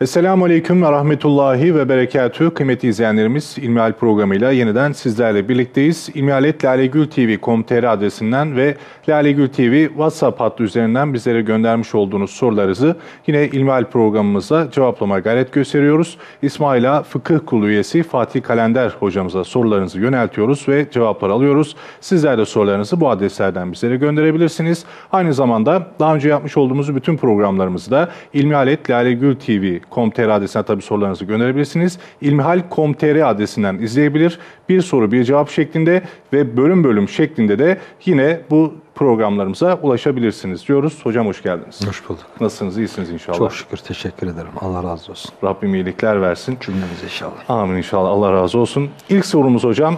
Esselamu Aleyküm ve Rahmetullahi ve Berekatü. Kıymetli izleyenlerimiz İlmihal programıyla yeniden sizlerle birlikteyiz. İlmihaletlalegültv.com.tr adresinden ve Lalegül TV WhatsApp hattı üzerinden bizlere göndermiş olduğunuz sorularınızı yine İlmihal programımıza cevaplama gayret gösteriyoruz. İsmaila Fıkıh Kulu üyesi Fatih Kalender hocamıza sorularınızı yöneltiyoruz ve cevaplar alıyoruz. Sizler de sorularınızı bu adreslerden bizlere gönderebilirsiniz. Aynı zamanda daha önce yapmış olduğumuz bütün programlarımızı da ilmihaletlalegültv ilmihal.com.tr adresine tabii sorularınızı gönderebilirsiniz. ilmihal.com.tr adresinden izleyebilir. Bir soru bir cevap şeklinde ve bölüm bölüm şeklinde de yine bu programlarımıza ulaşabilirsiniz diyoruz. Hocam hoş geldiniz. Hoş bulduk. Nasılsınız? İyisiniz inşallah. Çok şükür teşekkür ederim. Allah razı olsun. Rabbim iyilikler versin. Cümlemize inşallah. Amin inşallah. Allah razı olsun. İlk sorumuz hocam.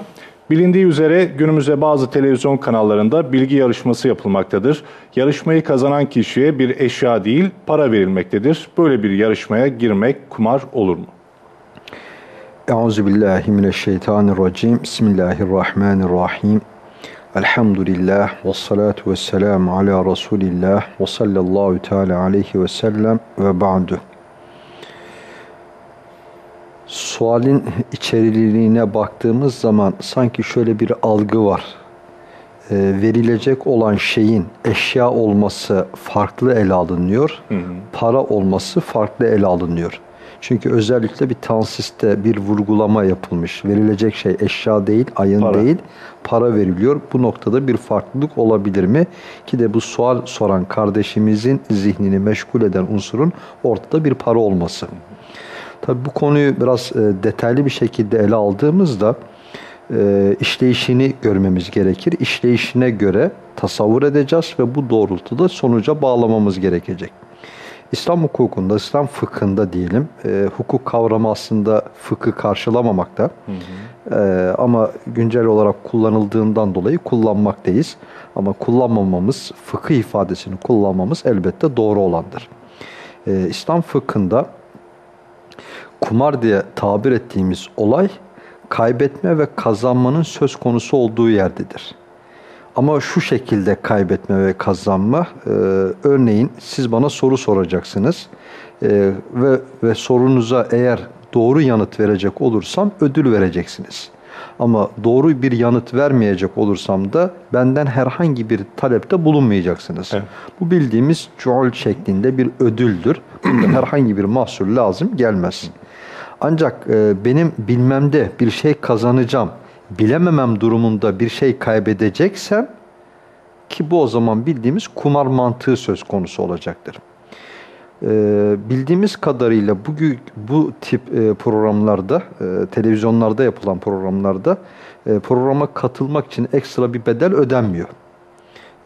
Bilindiği üzere günümüzde bazı televizyon kanallarında bilgi yarışması yapılmaktadır. Yarışmayı kazanan kişiye bir eşya değil para verilmektedir. Böyle bir yarışmaya girmek kumar olur mu? Euzubillahimineşşeytanirracim. Bismillahirrahmanirrahim. Elhamdülillah ve salatu ve selamu ala Resulillah ve sallallahu teala aleyhi ve sellem ve ba'du. Sualin içeriliğine baktığımız zaman sanki şöyle bir algı var. E, verilecek olan şeyin eşya olması farklı ele alınıyor. Hı hı. Para olması farklı ele alınıyor. Çünkü özellikle bir tansiste bir vurgulama yapılmış. Verilecek şey eşya değil, ayın para. değil, para veriliyor. Bu noktada bir farklılık olabilir mi? Ki de bu sual soran kardeşimizin zihnini meşgul eden unsurun ortada bir para olması. Hı. Tabi bu konuyu biraz e, detaylı bir şekilde ele aldığımızda e, işleyişini görmemiz gerekir. İşleyişine göre tasavvur edeceğiz ve bu doğrultuda sonuca bağlamamız gerekecek. İslam hukukunda, İslam fıkhında diyelim, e, hukuk kavramı aslında fıkı karşılamamakta. Hı hı. E, ama güncel olarak kullanıldığından dolayı kullanmaktayız. Ama kullanmamamız, fıkıh ifadesini kullanmamız elbette doğru olandır. E, İslam fıkhında kumar diye tabir ettiğimiz olay kaybetme ve kazanmanın söz konusu olduğu yerdedir. Ama şu şekilde kaybetme ve kazanma, e, örneğin siz bana soru soracaksınız e, ve, ve sorunuza eğer doğru yanıt verecek olursam ödül vereceksiniz. Ama doğru bir yanıt vermeyecek olursam da benden herhangi bir talepte bulunmayacaksınız. Evet. Bu bildiğimiz cual şeklinde bir ödüldür. Herhangi bir mahsur lazım gelmez. Ancak e, benim bilmemde bir şey kazanacağım, bilememem durumunda bir şey kaybedeceksem ki bu o zaman bildiğimiz kumar mantığı söz konusu olacaktır. E, bildiğimiz kadarıyla bugün bu tip e, programlarda, e, televizyonlarda yapılan programlarda e, programa katılmak için ekstra bir bedel ödenmiyor.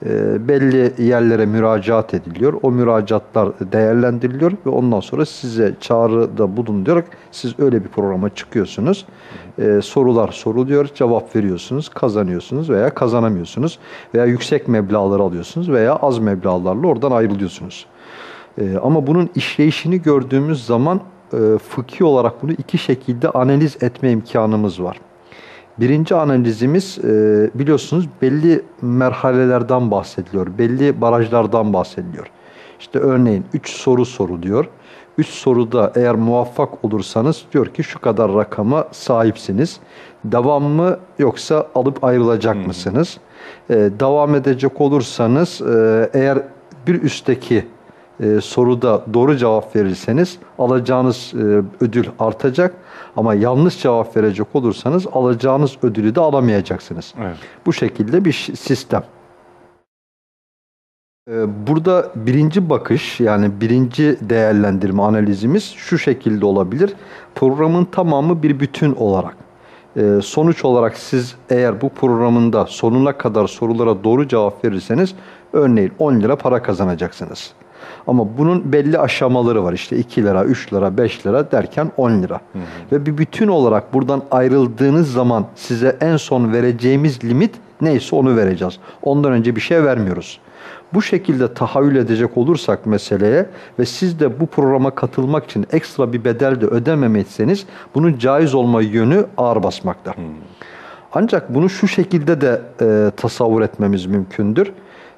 E, belli yerlere müracaat ediliyor. O müracaatlar değerlendiriliyor ve ondan sonra size çağrıda bulunularak siz öyle bir programa çıkıyorsunuz. E, sorular soruluyor, cevap veriyorsunuz, kazanıyorsunuz veya kazanamıyorsunuz veya yüksek meblağları alıyorsunuz veya az meblağlarla oradan ayrılıyorsunuz. E, ama bunun işleyişini gördüğümüz zaman e, fıkhi olarak bunu iki şekilde analiz etme imkanımız var. Birinci analizimiz e, biliyorsunuz belli merhalelerden bahsediliyor. Belli barajlardan bahsediliyor. İşte örneğin 3 soru soruluyor. 3 soruda eğer muvaffak olursanız diyor ki şu kadar rakama sahipsiniz. Devam mı yoksa alıp ayrılacak hmm. mısınız? Ee, devam edecek olursanız e, eğer bir üstteki e, soruda doğru cevap verirseniz alacağınız e, ödül artacak. Ama yanlış cevap verecek olursanız alacağınız ödülü de alamayacaksınız. Evet. Bu şekilde bir sistem. E, burada birinci bakış yani birinci değerlendirme analizimiz şu şekilde olabilir. Programın tamamı bir bütün olarak. E, sonuç olarak siz eğer bu programında sonuna kadar sorulara doğru cevap verirseniz örneğin 10 lira para kazanacaksınız. Ama bunun belli aşamaları var. İşte 2 lira, 3 lira, 5 lira derken 10 lira. Hı hı. Ve bir bütün olarak buradan ayrıldığınız zaman size en son vereceğimiz limit neyse onu vereceğiz. Ondan önce bir şey vermiyoruz. Bu şekilde tahayyül edecek olursak meseleye ve siz de bu programa katılmak için ekstra bir bedel de ödememeyseniz bunun caiz olma yönü ağır basmakta. Hmm. Ancak bunu şu şekilde de e, tasavvur etmemiz mümkündür.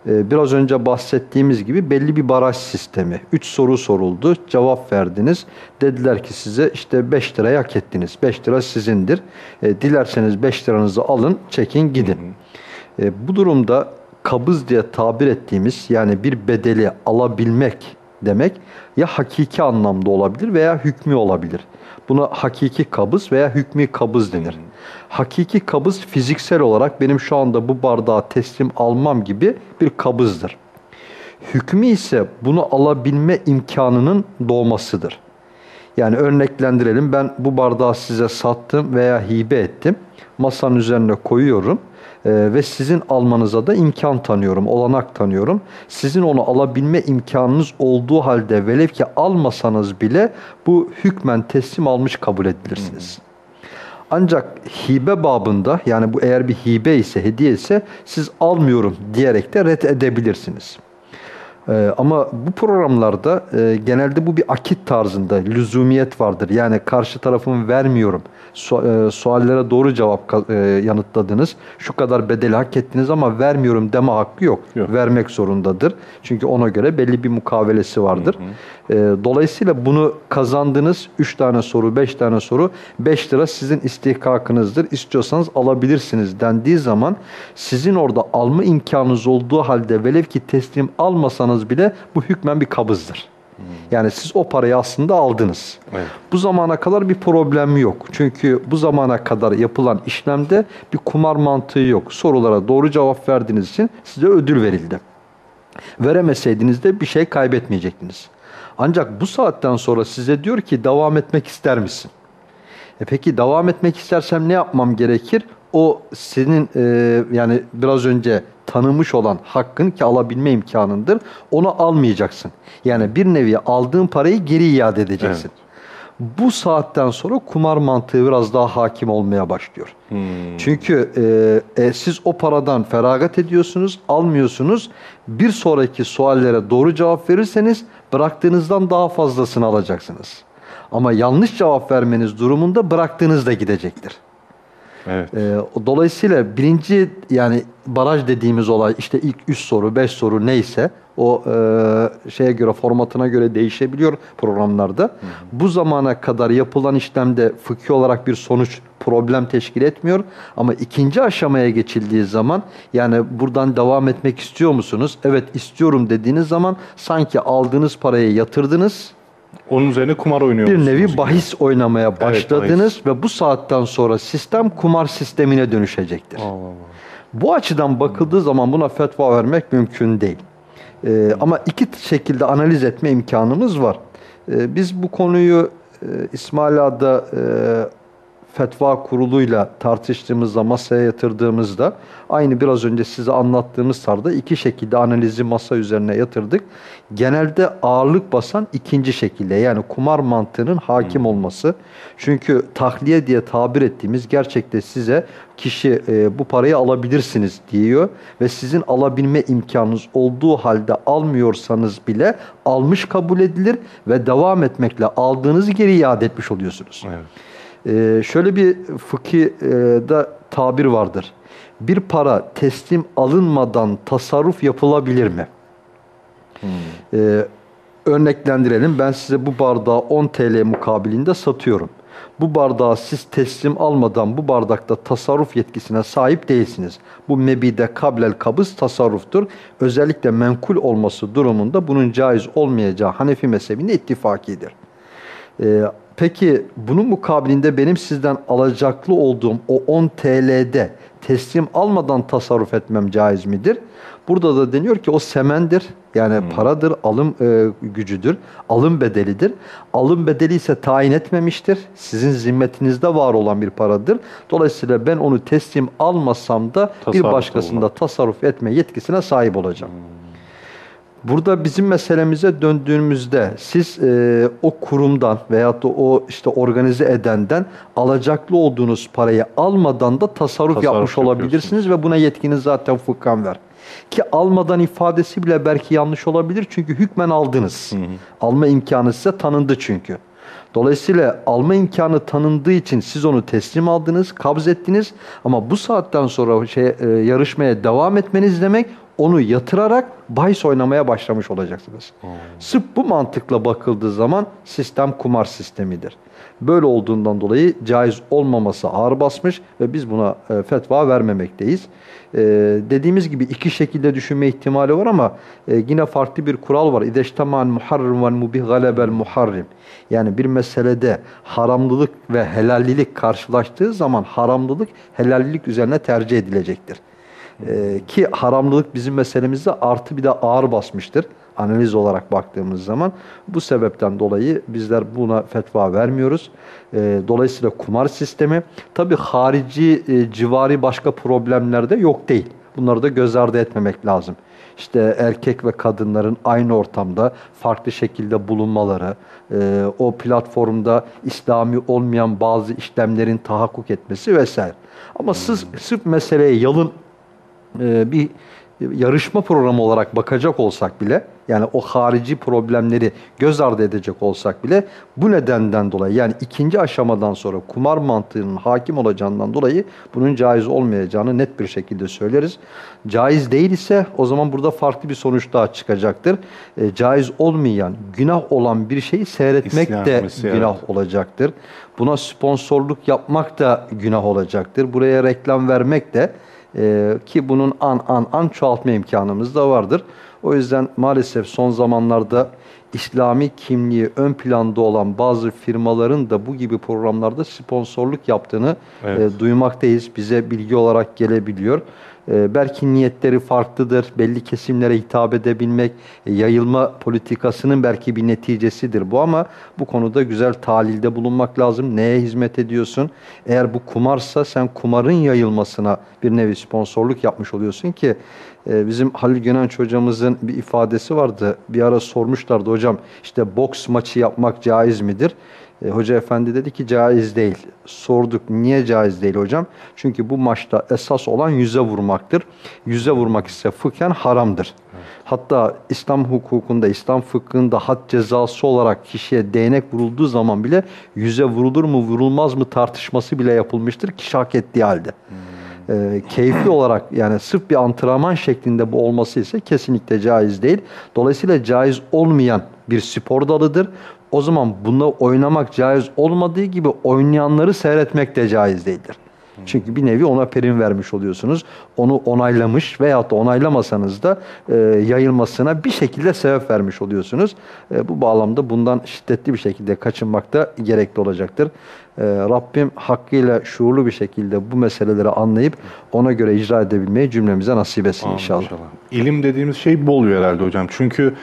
Ee, Biraz önce bahsettiğimiz gibi belli bir baraj sistemi. 3 soru soruldu, cevap verdiniz. Dediler ki size işte 5 lirayı hak ettiniz. 5 lira sizindir. Ee, Dilerseniz 5 liranızı alın, çekin gidin. Ee, Bu durumda kabız diye tabir ettiğimiz yani bir bedeli alabilmek demek ya hakiki anlamda olabilir veya hükmü olabilir. Buna hakiki kabız veya hükmü kabız denir. Hakiki kabız fiziksel olarak benim şu anda bu bardağı teslim almam gibi bir kabızdır. Hükmü ise bunu alabilme imkanının doğmasıdır. Yani örneklendirelim ben bu bardağı size sattım veya hibe ettim. Masanın üzerine koyuyorum ve sizin almanıza da imkan tanıyorum, olanak tanıyorum. Sizin onu alabilme imkanınız olduğu halde velev ki almasanız bile bu hükmen teslim almış kabul edilirsiniz. Ancak hibe babında yani bu eğer bir hibe ise hediye ise siz almıyorum diyerek de ret edebilirsiniz. Ee, ama bu programlarda e, genelde bu bir akit tarzında lüzumiyet vardır. Yani karşı tarafın vermiyorum. Su- e, suallere doğru cevap e, yanıtladınız. Şu kadar bedeli hak ettiniz ama vermiyorum deme hakkı yok. Yok. Vermek zorundadır. Çünkü ona göre belli bir mukavelesi vardır. E, dolayısıyla bunu kazandınız. 3 tane soru, 5 tane soru. 5 lira sizin istihkakınızdır. İstiyorsanız alabilirsiniz dendiği zaman sizin orada alma imkanınız olduğu halde velev ki teslim almasanız bile bu hükmen bir kabızdır. Yani siz o parayı aslında aldınız. Evet. Bu zamana kadar bir problem yok. Çünkü bu zamana kadar yapılan işlemde bir kumar mantığı yok. Sorulara doğru cevap verdiğiniz için size ödül verildi. Veremeseydiniz de bir şey kaybetmeyecektiniz. Ancak bu saatten sonra size diyor ki devam etmek ister misin? E peki devam etmek istersem ne yapmam gerekir? O senin e, yani biraz önce tanımış olan hakkın ki alabilme imkanındır. Onu almayacaksın. Yani bir nevi aldığın parayı geri iade edeceksin. Bu saatten sonra kumar mantığı biraz daha hakim olmaya başlıyor. Çünkü e, e, siz o paradan feragat ediyorsunuz, almıyorsunuz. Bir sonraki suallere doğru cevap verirseniz bıraktığınızdan daha fazlasını alacaksınız. Ama yanlış cevap vermeniz durumunda bıraktığınız da gidecektir. Evet. Ee, dolayısıyla birinci yani baraj dediğimiz olay işte ilk 3 soru 5 soru neyse o e, şeye göre formatına göre değişebiliyor programlarda. Bu zamana kadar yapılan işlemde fıkhi olarak bir sonuç problem teşkil etmiyor ama ikinci aşamaya geçildiği zaman yani buradan devam etmek istiyor musunuz? Evet istiyorum dediğiniz zaman sanki aldığınız parayı yatırdınız Onun üzerine kumar oynuyor bir nevi gibi? bahis oynamaya başladınız bahis. ve bu saatten sonra sistem kumar sistemine dönüşecektir. Allah Allah. Bu açıdan bakıldığı zaman buna fetva vermek mümkün değil. Ee, ama iki şekilde analiz etme imkanımız var. Ee, biz bu konuyu e, İsmail Ağa'da e, fetva kuruluyla tartıştığımızda, masaya yatırdığımızda aynı biraz önce size anlattığımız tarzda iki şekilde analizi masa üzerine yatırdık. Genelde ağırlık basan ikinci şekilde yani kumar mantığının hakim olması. Çünkü tahliye diye tabir ettiğimiz gerçekte size kişi e, bu parayı alabilirsiniz diyor ve sizin alabilme imkanınız olduğu halde almıyorsanız bile almış kabul edilir ve devam etmekle aldığınızı geri iade etmiş oluyorsunuz. Evet. Ee, şöyle bir fıkıhda tabir vardır. Bir para teslim alınmadan tasarruf yapılabilir mi? Ee, örneklendirelim. Ben size bu bardağı 10 TL mukabilinde satıyorum. Bu bardağı siz teslim almadan bu bardakta tasarruf yetkisine sahip değilsiniz. Bu mebide kablel kabız tasarruftur. Özellikle menkul olması durumunda bunun caiz olmayacağı Hanefi mezhebinde ittifakidir. Ee, peki bunun mukabilinde benim sizden alacaklı olduğum o 10 TL'de teslim almadan tasarruf etmem caiz midir? Burada da deniyor ki o semendir. Yani paradır, alım e, gücüdür, alım bedelidir. Alım bedeli ise tayin etmemiştir. Sizin zimmetinizde var olan bir paradır. Dolayısıyla ben onu teslim almasam da bir Tasarruf başkasında tasarruf etme yetkisine sahip olacağım. Burada bizim meselemize döndüğümüzde siz e, o kurumdan veyahut da o işte organize edenden alacaklı olduğunuz parayı almadan da tasarruf, Tasarruf yapmış olabilirsiniz ve buna yetkiniz zaten fıkhan ver. Ki almadan ifadesi bile belki yanlış olabilir çünkü hükmen aldınız. Alma imkanı size tanındı çünkü. Dolayısıyla alma imkanı tanındığı için siz onu teslim aldınız, kabz ettiniz ama bu saatten sonra şey e, yarışmaya devam etmeniz demek onu yatırarak bahis oynamaya başlamış olacaksınız. Sırf bu mantıkla bakıldığı zaman sistem kumar sistemidir. Böyle olduğundan dolayı caiz olmaması ağır basmış ve biz buna e, fetva vermemekteyiz. E, dediğimiz gibi iki şekilde düşünme ihtimali var ama e, yine farklı bir kural var. İdeştemal muharrim vel mubih galebel muharrim. Yani bir meselede haramlılık ve helallilik karşılaştığı zaman haramlılık helallilik üzerine tercih edilecektir. Ee, ki haramlılık bizim meselemizde artı bir de ağır basmıştır analiz olarak baktığımız zaman. Bu sebepten dolayı bizler buna fetva vermiyoruz. Ee, dolayısıyla kumar sistemi tabi harici e, civari başka problemlerde yok değil. Bunları da göz ardı etmemek lazım. İşte erkek ve kadınların aynı ortamda farklı şekilde bulunmaları, e, o platformda İslami olmayan bazı işlemlerin tahakkuk etmesi vesaire. Ama sırf, sırf meseleye yalın e, bir yarışma programı olarak bakacak olsak bile yani o harici problemleri göz ardı edecek olsak bile bu nedenden dolayı yani ikinci aşamadan sonra kumar mantığının hakim olacağından dolayı bunun caiz olmayacağını net bir şekilde söyleriz. Caiz değil ise o zaman burada farklı bir sonuç daha çıkacaktır. E, caiz olmayan, günah olan bir şeyi seyretmek de İstenmesi, günah evet. olacaktır. Buna sponsorluk yapmak da günah olacaktır. Buraya reklam vermek de ee, ki bunun an an an çoğaltma imkanımız da vardır. O yüzden maalesef son zamanlarda İslami kimliği ön planda olan bazı firmaların da bu gibi programlarda sponsorluk yaptığını Evet. e, duymaktayız. Bize bilgi olarak gelebiliyor. E, belki niyetleri farklıdır. Belli kesimlere hitap edebilmek, e, yayılma politikasının belki bir neticesidir bu ama bu konuda güzel talilde bulunmak lazım. Neye hizmet ediyorsun? Eğer bu kumarsa sen kumarın yayılmasına bir nevi sponsorluk yapmış oluyorsun ki e, bizim Halil Gönenç hocamızın bir ifadesi vardı. Bir ara sormuşlardı hocam işte boks maçı yapmak caiz midir? E, Hoca efendi dedi ki caiz değil. Sorduk niye caiz değil hocam? Çünkü bu maçta esas olan yüze vurmaktır. Yüze vurmak ise fıkhen haramdır. Hatta İslam hukukunda, İslam fıkhında had cezası olarak kişiye değnek vurulduğu zaman bile yüze vurulur mu vurulmaz mı tartışması bile yapılmıştır kişi hak ettiği halde. Ee, keyfi olarak yani sırf bir antrenman şeklinde bu olması ise kesinlikle caiz değil. Dolayısıyla caiz olmayan bir spor dalıdır. O zaman bunda oynamak caiz olmadığı gibi oynayanları seyretmek de caiz değildir. Çünkü bir nevi ona prim vermiş oluyorsunuz. Onu onaylamış veyahut da onaylamasanız da e, yayılmasına bir şekilde sebep vermiş oluyorsunuz. E, bu bağlamda bundan şiddetli bir şekilde kaçınmak da gerekli olacaktır. E, Rabbim hakkıyla şuurlu bir şekilde bu meseleleri anlayıp ona göre icra edebilmeyi cümlemize nasip etsin Amin inşallah. İlim dediğimiz şey bol herhalde hocam. Çünkü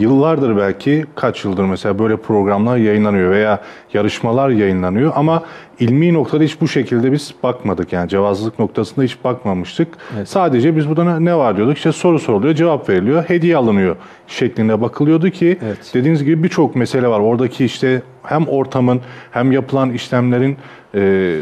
yıllardır belki kaç yıldır mesela böyle programlar yayınlanıyor veya yarışmalar yayınlanıyor ama ilmi noktada hiç bu şekilde biz bakmadık yani cevazlılık noktasında hiç bakmamıştık. Sadece biz burada ne- var diyorduk işte soru soruluyor cevap veriliyor hediye alınıyor şeklinde bakılıyordu ki Evet. dediğiniz gibi birçok mesele var. Oradaki işte hem ortamın hem yapılan işlemlerin e,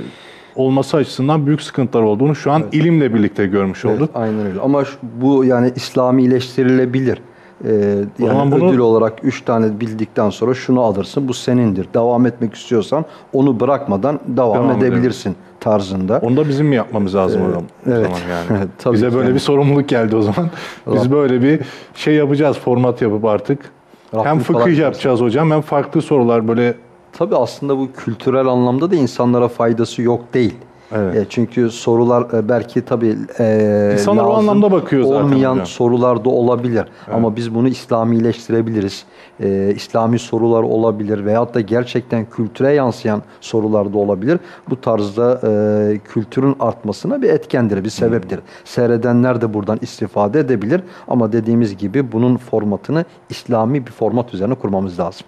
olması açısından büyük sıkıntılar olduğunu şu an ilimle birlikte görmüş olduk. Evet, aynen öyle. Ama bu yani İslamileştirilebilir. Ee, yani zaman bunu- ödül olarak üç tane bildikten sonra şunu alırsın. Bu senindir. Devam etmek istiyorsan onu bırakmadan devam, Devam edebilirsin tarzında. Onu da bizim mi yapmamız lazım hocam? o evet. zaman yani. Evet, tabii Bize böyle yani. bir sorumluluk geldi o zaman. Biz böyle bir şey yapacağız, format yapıp artık. Rabbim hem fıkıh yapacağız hocam hem farklı sorular böyle Tabii aslında bu kültürel anlamda da insanlara faydası yok değil. Evet. E, çünkü sorular e, belki tabii e, İnsanlar o anlamda bakıyor zaten olmayan hocam. sorular da olabilir. Ama biz bunu İslamileştirebiliriz. E, İslami sorular olabilir veyahut da gerçekten kültüre yansıyan sorular da olabilir. Bu tarzda e, kültürün artmasına bir etkendir, bir sebeptir. Seyredenler de buradan istifade edebilir. Ama dediğimiz gibi bunun formatını İslami bir format üzerine kurmamız lazım.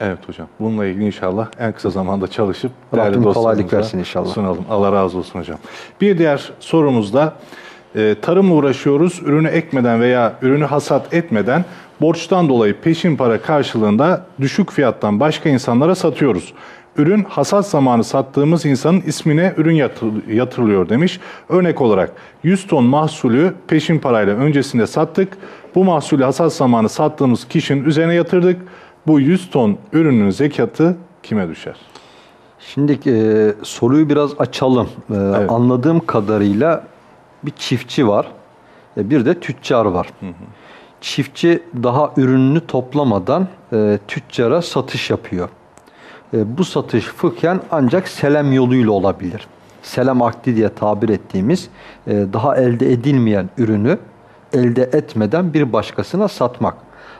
Evet hocam. Bununla ilgili inşallah en kısa zamanda çalışıp değerli kolaylık versin inşallah. Sunalım. Allah razı olsun hocam. Bir diğer sorumuzda e, tarımla uğraşıyoruz. Ürünü ekmeden veya ürünü hasat etmeden borçtan dolayı peşin para karşılığında düşük fiyattan başka insanlara satıyoruz. Ürün hasat zamanı sattığımız insanın ismine ürün yatır- yatırılıyor demiş. Örnek olarak 100 ton mahsulü peşin parayla öncesinde sattık. Bu mahsulü hasat zamanı sattığımız kişinin üzerine yatırdık. Bu 100 ton ürünün zekatı kime düşer? Şimdi e, soruyu biraz açalım. E, Anladığım kadarıyla bir çiftçi var. e, bir de tüccar var. Çiftçi daha ürününü toplamadan e, tüccara satış yapıyor. E, bu satış fıkhen ancak selam yoluyla olabilir. Selam akdi diye tabir ettiğimiz e, daha elde edilmeyen ürünü elde etmeden bir başkasına satmak.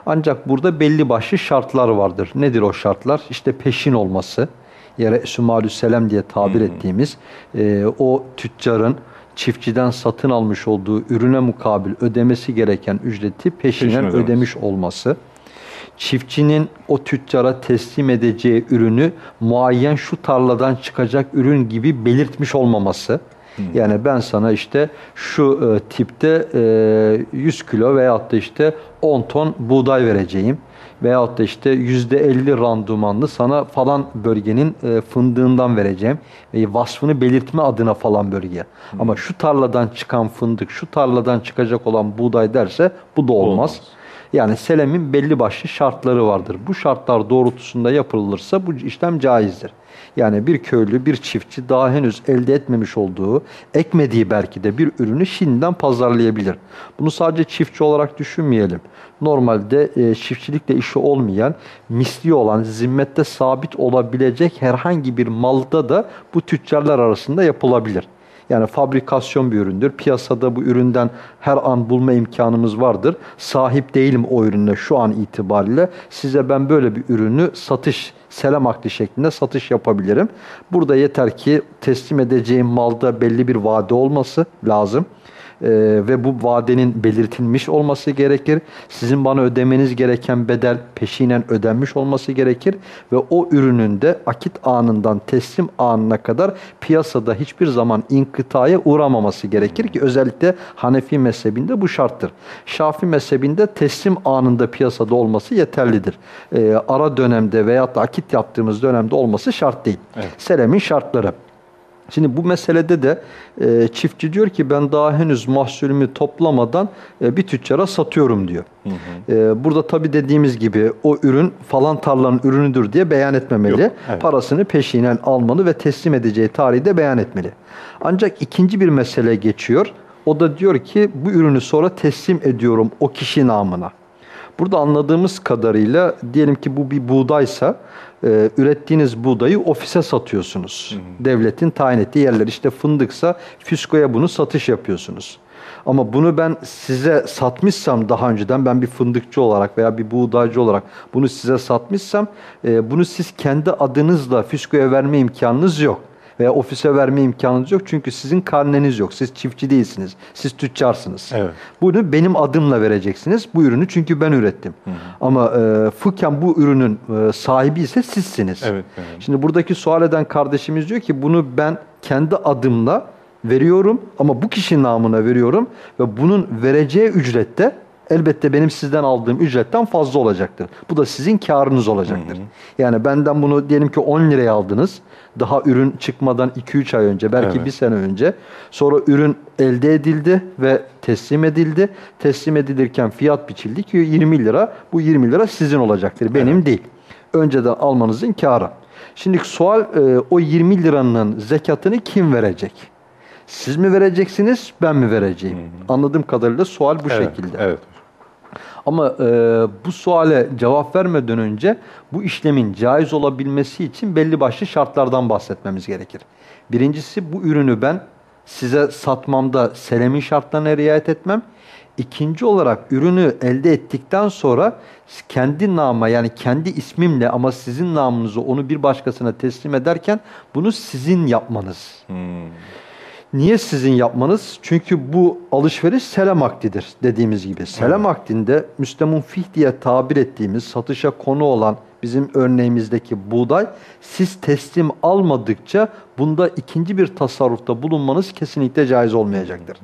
Ancak burada belli başlı şartlar vardır. Nedir o şartlar? İşte peşin olması, yere sümalü selam diye tabir ettiğimiz e, o tüccarın çiftçiden satın almış olduğu ürüne mukabil ödemesi gereken ücreti peşinen Peşin ödemesi. ödemiş olması. Çiftçinin o tüccara teslim edeceği ürünü muayyen şu tarladan çıkacak ürün gibi belirtmiş olmaması. Yani ben sana işte şu e, tipte e, 100 kilo veyahut da işte 10 ton buğday vereceğim. Veyahut da işte %50 randımanlı sana falan bölgenin e, fındığından vereceğim. Ve vasfını belirtme adına falan bölge. Ama şu tarladan çıkan fındık, şu tarladan çıkacak olan buğday derse bu da olmaz. Olmaz. Yani selemin belli başlı şartları vardır. Bu şartlar doğrultusunda yapılırsa bu işlem caizdir. Yani bir köylü, bir çiftçi daha henüz elde etmemiş olduğu, ekmediği belki de bir ürünü şimdiden pazarlayabilir. Bunu sadece çiftçi olarak düşünmeyelim. Normalde e, çiftçilikle işi olmayan, misli olan, zimmette sabit olabilecek herhangi bir malda da bu tüccarlar arasında yapılabilir. Yani fabrikasyon bir üründür. Piyasada bu üründen her an bulma imkanımız vardır. Sahip değilim o ürüne şu an itibariyle. Size ben böyle bir ürünü satış, selam akdi şeklinde satış yapabilirim. Burada yeter ki teslim edeceğim malda belli bir vade olması lazım. Ee, ve bu vadenin belirtilmiş olması gerekir. Sizin bana ödemeniz gereken bedel peşinen ödenmiş olması gerekir ve o ürünün de akit anından teslim anına kadar piyasada hiçbir zaman inkıtaya uğramaması gerekir ki özellikle Hanefi mezhebinde bu şarttır. Şafi mezhebinde teslim anında piyasada olması yeterlidir. Ee, ara dönemde veyahut da akit yaptığımız dönemde olması şart değil. Evet. Selemin şartları. Şimdi bu meselede de e, çiftçi diyor ki ben daha henüz mahsulümü toplamadan e, bir tüccara satıyorum diyor. E, burada tabi dediğimiz gibi o ürün falan tarlanın ürünüdür diye beyan etmemeli. Yok, evet. Parasını peşinen almalı ve teslim edeceği tarihi de beyan etmeli. Ancak ikinci bir mesele geçiyor. O da diyor ki bu ürünü sonra teslim ediyorum o kişi namına. Burada anladığımız kadarıyla diyelim ki bu bir buğdaysa e, ürettiğiniz buğdayı ofise satıyorsunuz. Devletin tayin ettiği yerler işte fındıksa Fisko'ya bunu satış yapıyorsunuz. Ama bunu ben size satmışsam daha önceden ben bir fındıkçı olarak veya bir buğdaycı olarak bunu size satmışsam e, bunu siz kendi adınızla Fisko'ya verme imkanınız yok veya ofise verme imkanınız yok. Çünkü sizin karneniz yok. Siz çiftçi değilsiniz. Siz tüccarsınız. Evet. Bunu benim adımla vereceksiniz. Bu ürünü çünkü ben ürettim. Ama e, fıkhen bu ürünün e, sahibi ise sizsiniz. Evet, evet. Şimdi buradaki sual eden kardeşimiz diyor ki bunu ben kendi adımla veriyorum ama bu kişinin namına veriyorum ve bunun vereceği ücrette elbette benim sizden aldığım ücretten fazla olacaktır. Bu da sizin karınız olacaktır. Yani benden bunu diyelim ki 10 liraya aldınız. Daha ürün çıkmadan 2-3 ay önce belki Evet. bir sene önce. Sonra ürün elde edildi ve teslim edildi. Teslim edilirken fiyat biçildi ki 20 lira. Bu 20 lira sizin olacaktır. Benim değil. Önceden almanızın karı. Şimdi sual e, o 20 liranın zekatını kim verecek? Siz mi vereceksiniz, ben mi vereceğim? Anladığım kadarıyla sual bu Evet, şekilde. Evet. Ama e, bu suale cevap vermeden önce bu işlemin caiz olabilmesi için belli başlı şartlardan bahsetmemiz gerekir. Birincisi bu ürünü ben size satmamda selemin şartlarına riayet etmem. İkinci olarak ürünü elde ettikten sonra kendi nama yani kendi ismimle ama sizin namınızı onu bir başkasına teslim ederken bunu sizin yapmanız. Niye sizin yapmanız? Çünkü bu alışveriş selam akdidir dediğimiz gibi. Selam akdinde Müslüman fih diye tabir ettiğimiz satışa konu olan bizim örneğimizdeki buğday siz teslim almadıkça bunda ikinci bir tasarrufta bulunmanız kesinlikle caiz olmayacaktır.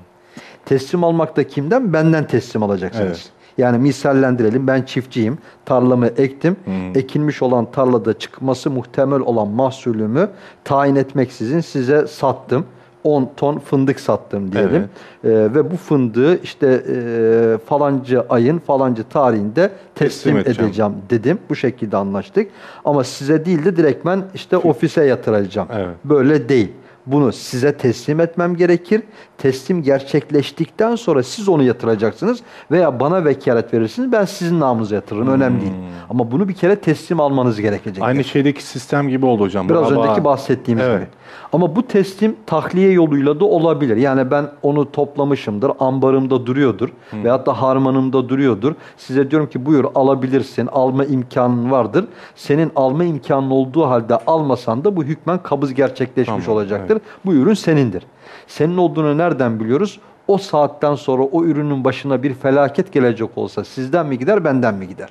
Teslim almak da kimden? Benden teslim alacaksınız. Evet. Yani misallendirelim ben çiftçiyim. Tarlamı ektim. Ekilmiş olan tarlada çıkması muhtemel olan mahsulümü tayin etmeksizin size sattım. 10 ton fındık sattım diyelim. Ee, ve bu fındığı işte e, falancı ayın falancı tarihinde teslim, Teslim edeceğim. edeceğim dedim. Bu şekilde anlaştık. Ama size değil de direktmen işte ofise yatıracağım. Evet. Böyle değil. bunu size teslim etmem gerekir. Teslim gerçekleştikten sonra siz onu yatıracaksınız veya bana vekalet verirsiniz. Ben sizin namınıza yatırırım. Önemli değil. Ama bunu bir kere teslim almanız gerekecek. Aynı şeydeki sistem gibi oldu hocam. Biraz Murabba- önceki bahsettiğimiz Evet. gibi. Ama bu teslim tahliye yoluyla da olabilir. Yani ben onu toplamışımdır, ambarımda duruyordur veyahut da harmanımda duruyordur. Size diyorum ki buyur alabilirsin, alma imkanın vardır. Senin alma imkanın olduğu halde almasan da bu hükmen kabız gerçekleşmiş Tamam, olacaktır. Bu ürün senindir. Senin olduğunu nereden biliyoruz? O saatten sonra o ürünün başına bir felaket gelecek olsa sizden mi gider, benden mi gider?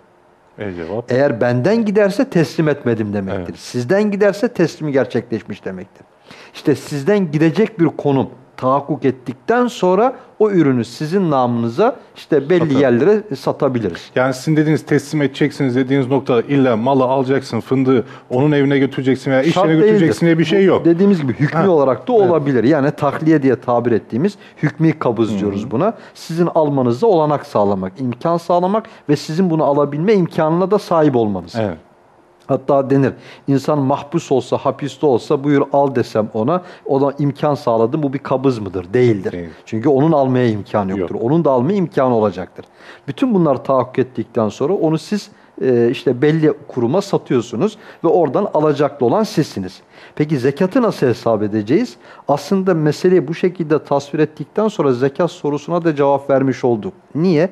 E cevap. Eğer benden giderse teslim etmedim demektir. Evet. Sizden giderse teslimi gerçekleşmiş demektir. İşte sizden gidecek bir konum tahakkuk ettikten sonra o ürünü sizin namınıza işte belli Satar. yerlere satabiliriz. Yani sizin dediğiniz teslim edeceksiniz dediğiniz nokta illa malı alacaksın, fındığı onun evine götüreceksin veya iş yerine götüreceksin diye bir şey Bu yok. Dediğimiz gibi hükmü Ha, olarak da olabilir. Yani tahliye diye tabir ettiğimiz hükmü kabız diyoruz buna. Sizin almanıza olanak sağlamak, imkan sağlamak ve sizin bunu alabilme imkanına da sahip olmanız. Evet. Hatta denir insan mahpus olsa, hapiste olsa buyur al desem ona, ona imkan sağladım bu bir kabız mıdır? Değildir. Değil. Çünkü onun almaya imkanı yoktur. Yok. Onun da almaya imkanı olacaktır. Bütün bunlar tahakkuk ettikten sonra onu siz e, işte belli kuruma satıyorsunuz ve oradan alacaklı olan sizsiniz. Peki zekatı nasıl hesap edeceğiz? Aslında meseleyi bu şekilde tasvir ettikten sonra zekat sorusuna da cevap vermiş olduk. Niye?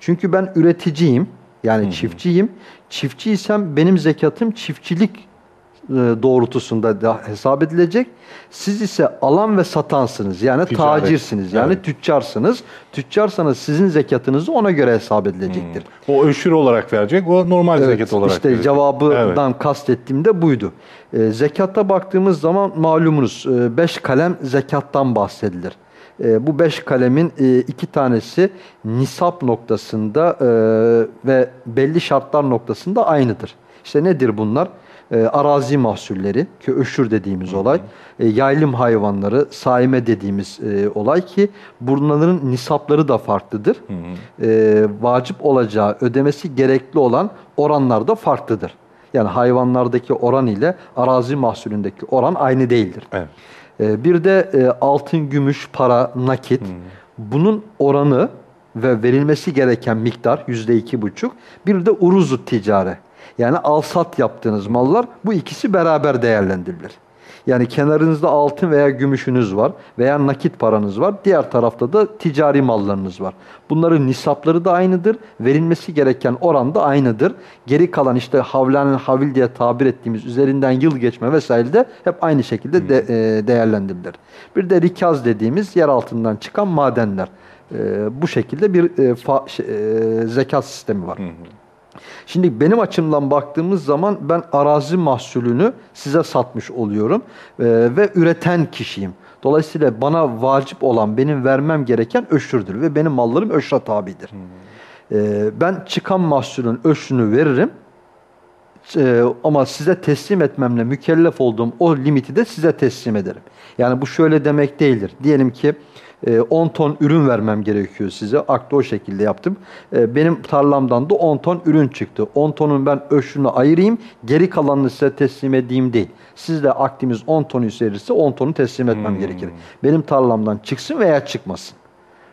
Çünkü ben üreticiyim. Yani çiftçiyim. Çiftçiysem benim zekatım çiftçilik e, doğrultusunda da hesap edilecek. Siz ise alan ve satansınız. Yani Ticaret. tacirsiniz. Yani Evet. tüccarsınız. Tüccarsanız sizin zekatınızı ona göre hesap edilecektir. O öşür olarak verecek, o normal Evet, zekat olarak işte verecek. cevabından kastettiğim de buydu. E, zekatta baktığımız zaman malumunuz e, beş kalem zekattan bahsedilir. E, bu beş kalemin e, iki tanesi nisap noktasında e, ve belli şartlar noktasında aynıdır. İşte nedir bunlar? E, arazi mahsulleri ki öşür dediğimiz olay, e, yaylım hayvanları, saime dediğimiz e, olay ki bunların nisapları da farklıdır. E, vacip olacağı, ödemesi gerekli olan oranlar da farklıdır. Yani hayvanlardaki oran ile arazi mahsulündeki oran aynı değildir. Evet. E, bir de e, altın, gümüş, para, nakit bunun oranı ve verilmesi gereken miktar yüzde iki buçuk. Bir de uruzu ticare. Yani al-sat yaptığınız mallar bu ikisi beraber değerlendirilir. Yani kenarınızda altın veya gümüşünüz var veya nakit paranız var. Diğer tarafta da ticari mallarınız var. Bunların nisapları da aynıdır. Verilmesi gereken oran da aynıdır. Geri kalan işte havlanen havil diye tabir ettiğimiz üzerinden yıl geçme vesaire de hep aynı şekilde de, e, değerlendirilir. Bir de rikaz dediğimiz yer altından çıkan madenler. E, bu şekilde bir e, fa- şey, e, zekat sistemi var. Şimdi benim açımdan baktığımız zaman ben arazi mahsulünü size satmış oluyorum Ee, ve üreten kişiyim. Dolayısıyla bana vacip olan benim vermem gereken öşürdür ve benim mallarım öşre tabidir. Ee, ben çıkan mahsulün öşrünü veririm Ee, ama size teslim etmemle mükellef olduğum o limiti de size teslim ederim. Yani bu şöyle demek değildir. Diyelim ki e, 10 ton ürün vermem gerekiyor size. Aklı o şekilde yaptım. E, Benim tarlamdan da 10 ton ürün çıktı. 10 tonun ben öşrünü ayırayım, geri kalanını size teslim edeyim değil. Sizle akdimiz 10 ton üzeriyse 10 tonu teslim etmem gerekir. Benim tarlamdan çıksın veya çıkmasın.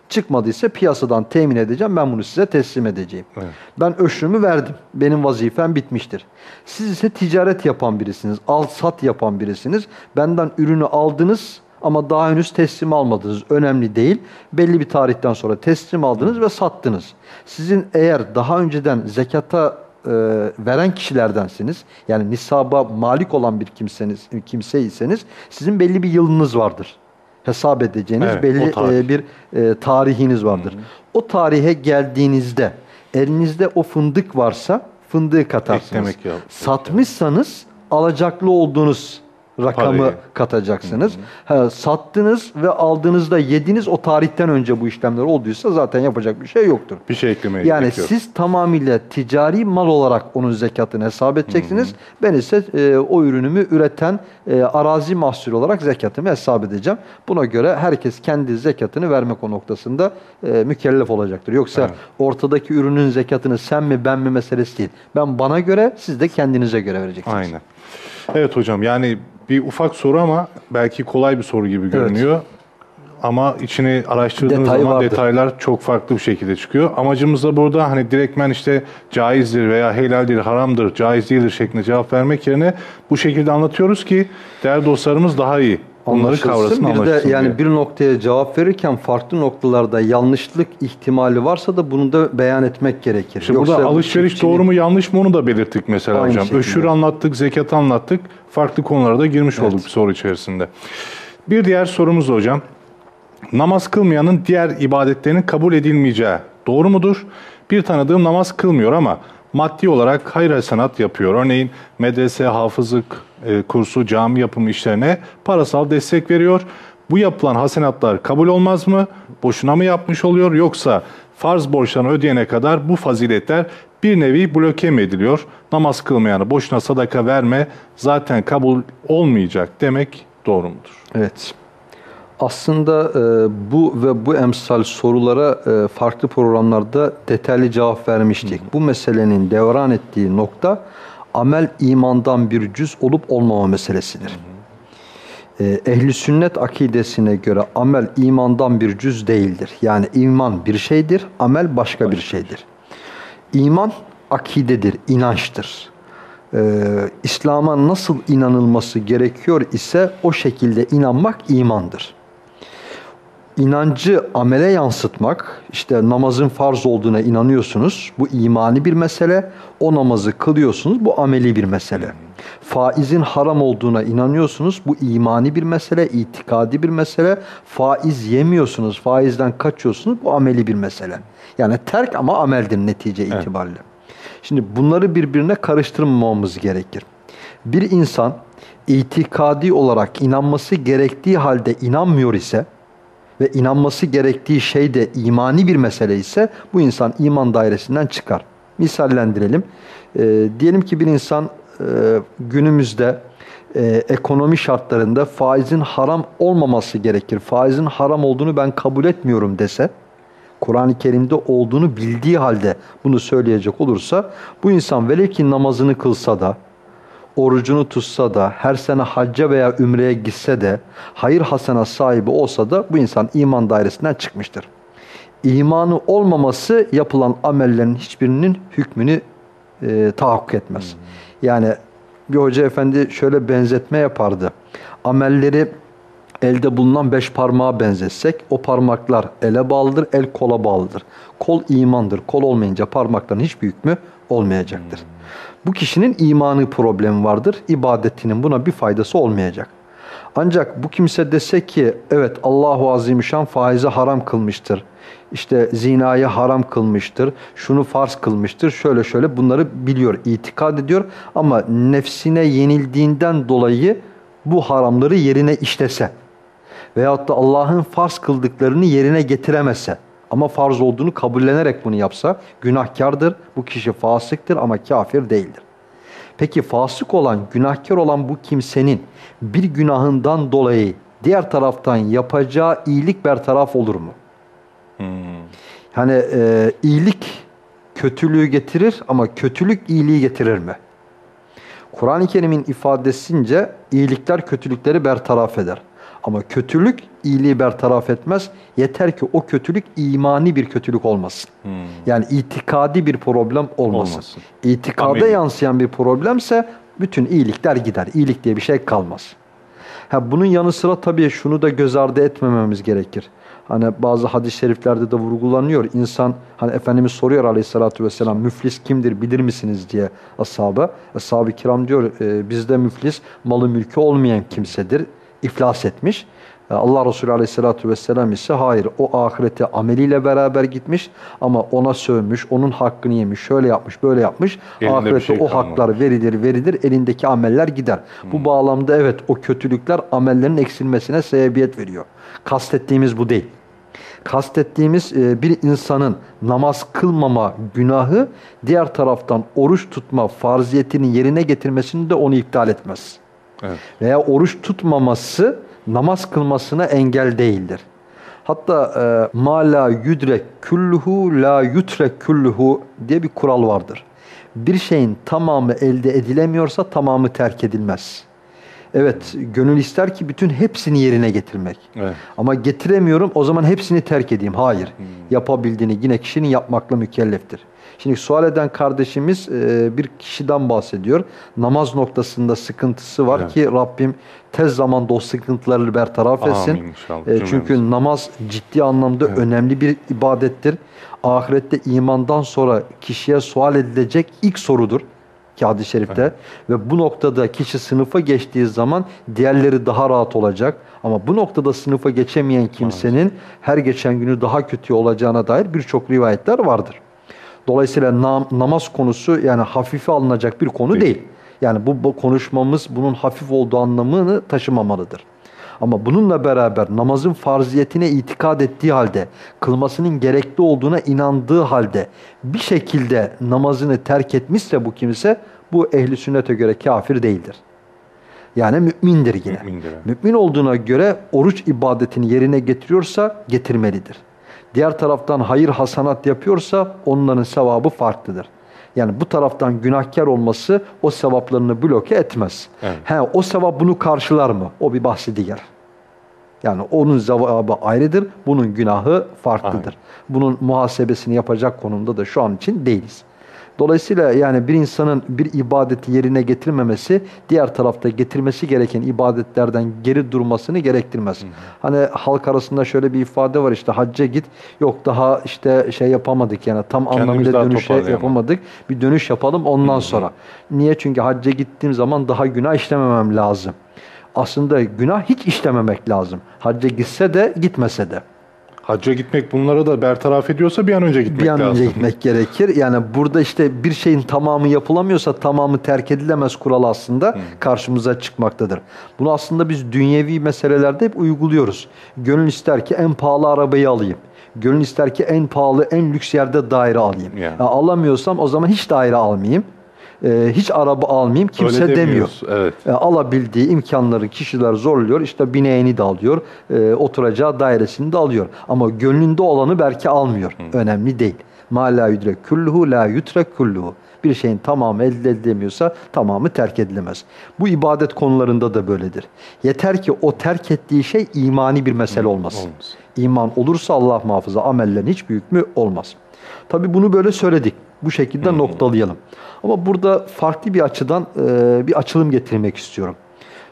Çıkmadıysa piyasadan temin edeceğim. Ben bunu size teslim edeceğim. Evet. Ben öşrümü verdim. Benim vazifem bitmiştir. Siz ise ticaret yapan birisiniz. Al sat yapan birisiniz. Benden ürünü aldınız ama daha henüz teslim almadınız. Önemli değil. Belli bir tarihten sonra teslim aldınız ve sattınız. Sizin eğer daha önceden zekata e, veren kişilerdensiniz. Yani nisaba malik olan bir kimseniz, kimseyseniz sizin belli bir yılınız vardır. Hesap edeceğiniz Evet, belli tarih. e, bir e, tarihiniz vardır. O tarihe geldiğinizde elinizde o fındık varsa fındığı katarsınız. Satmışsanız alacaklı olduğunuz rakamı Parayı. katacaksınız. Ha, sattınız ve aldığınızda yediniz o tarihten önce bu işlemler olduysa zaten yapacak bir şey yoktur. Bir şey eklemeye Yani gerek yok. siz tamamıyla ticari mal olarak onun zekatını hesap edeceksiniz. Ben ise e, o ürünümü üreten e, arazi mahsulü olarak zekatımı hesap edeceğim. Buna göre herkes kendi zekatını vermek o noktasında e, mükellef olacaktır. Yoksa Evet. ortadaki ürünün zekatını sen mi ben mi meselesi değil. Ben bana göre siz de kendinize göre vereceksiniz. Aynen. Evet hocam yani bir ufak soru ama belki kolay bir soru gibi görünüyor. Ama içini araştırdığınız Detayı zaman vardır. detaylar çok farklı bir şekilde çıkıyor. Amacımız da burada hani direktmen işte caizdir veya helaldir, haramdır, caiz değildir şeklinde cevap vermek yerine bu şekilde anlatıyoruz ki değerli dostlarımız daha iyi onları kavrasın, Bir de yani diye. bir noktaya cevap verirken farklı noktalarda yanlışlık ihtimali varsa da bunu da beyan etmek gerekir. İşte burada bu alışveriş çiftçinin- doğru mu yanlış mı onu da belirttik mesela Aynı hocam. şekilde. Öşür anlattık, zekat anlattık. Farklı konulara da girmiş olduk bir soru içerisinde. Bir diğer sorumuz da hocam. Namaz kılmayanın diğer ibadetlerinin kabul edilmeyeceği doğru mudur? Bir tanıdığım namaz kılmıyor ama maddi olarak hayır hasenat yapıyor. Örneğin medrese, hafızlık e, kursu, cami yapımı işlerine parasal destek veriyor. Bu yapılan hasenatlar kabul olmaz mı? Boşuna mı yapmış oluyor yoksa farz borçlarını ödeyene kadar bu faziletler bir nevi bloke mi ediliyor? Namaz kılmayanı boşuna sadaka verme zaten kabul olmayacak demek doğru mudur? Evet. Aslında e, bu ve bu emsal sorulara e, farklı programlarda detaylı cevap vermiştik. Bu meselenin devran ettiği nokta amel imandan bir cüz olup olmama meselesidir. E, ehli sünnet akidesine göre amel imandan bir cüz değildir. Yani iman bir şeydir, amel başka bir şeydir. İman akidedir, inançtır. Ee, İslam'a nasıl inanılması gerekiyor ise o şekilde inanmak imandır. İnancı amele yansıtmak, işte namazın farz olduğuna inanıyorsunuz, bu imani bir mesele. O namazı kılıyorsunuz, bu ameli bir mesele. Faizin haram olduğuna inanıyorsunuz, bu imani bir mesele, itikadi bir mesele. Faiz yemiyorsunuz, faizden kaçıyorsunuz, bu ameli bir mesele. Yani terk ama ameldir netice itibariyle. Şimdi bunları birbirine karıştırmamamız gerekir. Bir insan itikadi olarak inanması gerektiği halde inanmıyor ise ve inanması gerektiği şey de imani bir mesele ise bu insan iman dairesinden çıkar. Misallendirelim. Ee, diyelim ki bir insan e, günümüzde e, ekonomi şartlarında faizin haram olmaması gerekir. Faizin haram olduğunu ben kabul etmiyorum dese, Kur'an-ı Kerim'de olduğunu bildiği halde bunu söyleyecek olursa, bu insan velev ki namazını kılsa da, orucunu tutsa da, her sene hacca veya ümreye gitse de, hayır hasena sahibi olsa da bu insan iman dairesinden çıkmıştır. İmanı olmaması yapılan amellerin hiçbirinin hükmünü e, tahakkuk etmez. Yani bir hoca efendi şöyle benzetme yapardı. Amelleri elde bulunan beş parmağa benzetsek o parmaklar ele bağlıdır, el kola bağlıdır. Kol imandır. Kol olmayınca parmakların hiçbir hükmü olmayacaktır. Bu kişinin imanı problemi vardır. İbadetinin buna bir faydası olmayacak. Ancak bu kimse dese ki evet Allahu Azimüşşan faizi haram kılmıştır. İşte zinayı haram kılmıştır. Şunu farz kılmıştır. Şöyle şöyle bunları biliyor, itikad ediyor ama nefsine yenildiğinden dolayı bu haramları yerine işlese veyahut da Allah'ın farz kıldıklarını yerine getiremese ama farz olduğunu kabullenerek bunu yapsa günahkardır. Bu kişi fasıktır ama kafir değildir. Peki fasık olan, günahkar olan bu kimsenin bir günahından dolayı diğer taraftan yapacağı iyilik bertaraf olur mu? Hani e, iyilik kötülüğü getirir ama kötülük iyiliği getirir mi? Kur'an-ı Kerim'in ifadesince iyilikler kötülükleri bertaraf eder. Ama kötülük iyiliği bertaraf etmez. Yeter ki o kötülük imani bir kötülük olmasın. Yani itikadi bir problem olmasın. Olmasın. İtikada Ameli. yansıyan bir problemse bütün iyilikler gider. İyilik diye bir şey kalmaz. Ha, bunun yanı sıra tabii şunu da göz ardı etmememiz gerekir. Hani bazı hadis-i şeriflerde de vurgulanıyor. İnsan hani Efendimiz soruyor aleyhissalatü vesselam müflis kimdir bilir misiniz diye ashaba. Ashab-ı kiram diyor e, bizde müflis malı mülkü olmayan kimsedir. İflas etmiş. E, Allah Resulü aleyhissalatü vesselam ise hayır o ahirete ameliyle beraber gitmiş ama ona sövmüş, onun hakkını yemiş, şöyle yapmış, böyle yapmış. Elinde bir ahirette şey o haklar verilir verilir elindeki ameller gider. Bu bağlamda evet o kötülükler amellerin eksilmesine sebebiyet veriyor. Kastettiğimiz bu değil. Kastettiğimiz e, bir insanın namaz kılmama günahı diğer taraftan oruç tutma farziyetini yerine getirmesini de onu iptal etmez. Evet. Veya oruç tutmaması namaz kılmasına engel değildir. Hatta e, ma la yudrek kulluhu la yutrek kulluhu diye bir kural vardır. Bir şeyin tamamı elde edilemiyorsa tamamı terk edilmez. Evet, gönül ister ki bütün hepsini yerine getirmek. Evet. Ama getiremiyorum o zaman hepsini terk edeyim. Hayır. Yapabildiğini yine kişinin yapmakla mükelleftir. Şimdi sual eden kardeşimiz e, bir kişiden bahsediyor. Namaz noktasında sıkıntısı var Evet. ki Rabbim tez zamanda o sıkıntıları bertaraf etsin. Amin inşallah, E, cümlemiz. çünkü namaz ciddi anlamda önemli bir ibadettir. Ahirette imandan sonra kişiye sual edilecek ilk sorudur ki hadis-i şerifte ve bu noktada kişi sınıfa geçtiği zaman diğerleri daha rahat olacak. Ama bu noktada sınıfa geçemeyen kimsenin her geçen günü daha kötü olacağına dair birçok rivayetler vardır. Dolayısıyla nam- namaz konusu yani hafife alınacak bir konu Değil. değil. Yani bu, bu konuşmamız bunun hafif olduğu anlamını taşımamalıdır. Ama bununla beraber namazın farziyetine itikad ettiği halde, kılmasının gerekli olduğuna inandığı halde bir şekilde namazını terk etmişse bu kimse bu ehli sünnete göre kafir değildir. Yani mümindir yine. Mümindir. Mümin olduğuna göre oruç ibadetini yerine getiriyorsa getirmelidir. Diğer taraftan hayır hasanat yapıyorsa onların sevabı farklıdır. Yani bu taraftan günahkar olması o sevaplarını bloke etmez. Evet. He, o sevap bunu karşılar mı? O bir bahsi diğer. Yani onun sevabı ayrıdır, bunun günahı farklıdır. Bunun muhasebesini yapacak konumda da şu an için değiliz. Dolayısıyla yani bir insanın bir ibadeti yerine getirmemesi diğer tarafta getirmesi gereken ibadetlerden geri durmasını gerektirmez. Hani halk arasında şöyle bir ifade var işte hacca git yok daha işte şey yapamadık yani tam Kendimiz anlamıyla dönüşe yapamadık. Bir dönüş yapalım ondan sonra. Niye? Çünkü hacca gittiğim zaman daha günah işlememem lazım. Aslında günah hiç işlememek lazım. Hacca gitse de gitmese de. Hacca gitmek bunlara da bertaraf ediyorsa bir an önce gitmek Bir an lazım. önce gitmek gerekir. Yani burada işte bir şeyin tamamı yapılamıyorsa tamamı terk edilemez kural aslında karşımıza çıkmaktadır. Bunu aslında biz dünyevi meselelerde hep uyguluyoruz. Gönül ister ki en pahalı arabayı alayım. Gönül ister ki en pahalı, en lüks yerde daire alayım. Yani. Ya alamıyorsam o zaman hiç daire almayayım. Ee, hiç araba almayayım. Kimse Öyle demiyor. Evet. E, alabildiği imkanları kişiler zorluyor. İşte bineğini de alıyor. e, oturacağı dairesini de alıyor. Ama gönlünde olanı belki almıyor. Önemli değil. Ma la yudrek kulluhu la yutrek kulluhu. Bir şeyin tamamı elde edilemiyorsa tamamı terk edilemez. Bu ibadet konularında da böyledir. Yeter ki o terk ettiği şey imani bir mesele olmasın. olmaz. İman olursa Allah muhafaza amellerin hiç büyük mü olmaz. Tabi bunu böyle söyledik. Bu şekilde noktalayalım. Ama burada farklı bir açıdan e, bir açılım getirmek istiyorum.